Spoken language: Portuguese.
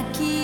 aqui.